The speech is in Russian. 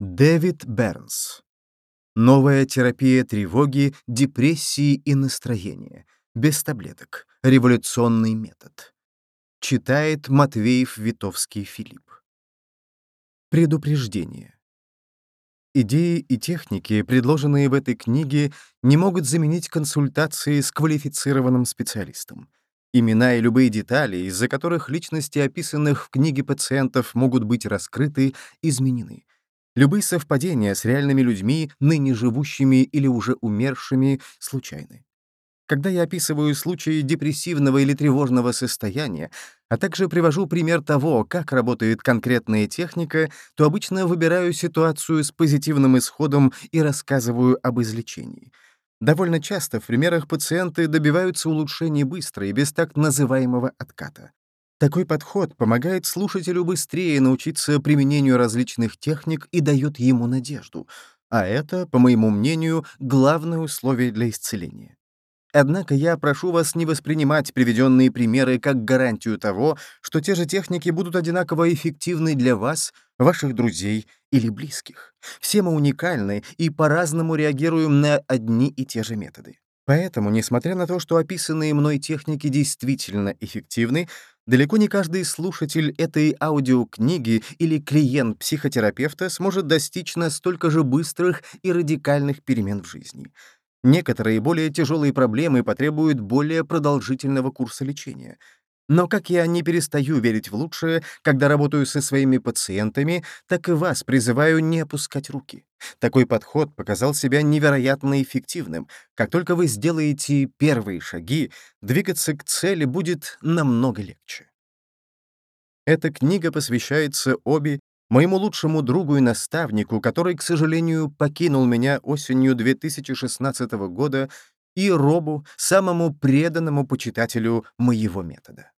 Дэвид Бернс. Новая терапия тревоги, депрессии и настроения. Без таблеток. Революционный метод. Читает Матвеев Витовский Филипп. Предупреждение. Идеи и техники, предложенные в этой книге, не могут заменить консультации с квалифицированным специалистом. Имена и любые детали, из-за которых личности описанных в книге пациентов могут быть раскрыты, изменены. Любые совпадения с реальными людьми, ныне живущими или уже умершими, случайны. Когда я описываю случаи депрессивного или тревожного состояния, а также привожу пример того, как работает конкретная техника, то обычно выбираю ситуацию с позитивным исходом и рассказываю об излечении. Довольно часто в примерах пациенты добиваются улучшения быстро и без так называемого отката. Такой подход помогает слушателю быстрее научиться применению различных техник и дает ему надежду. А это, по моему мнению, главное условие для исцеления. Однако я прошу вас не воспринимать приведенные примеры как гарантию того, что те же техники будут одинаково эффективны для вас, ваших друзей или близких. Все мы уникальны и по-разному реагируем на одни и те же методы. Поэтому, несмотря на то, что описанные мной техники действительно эффективны, Далеко не каждый слушатель этой аудиокниги или клиент психотерапевта сможет достичь настолько же быстрых и радикальных перемен в жизни. Некоторые более тяжелые проблемы потребуют более продолжительного курса лечения — но как я не перестаю верить в лучшее, когда работаю со своими пациентами, так и вас призываю не опускать руки. Такой подход показал себя невероятно эффективным. Как только вы сделаете первые шаги, двигаться к цели будет намного легче. Эта книга посвящается Оби, моему лучшему другу и наставнику, который, к сожалению, покинул меня осенью 2016 года, и Робу, самому преданному почитателю моего метода.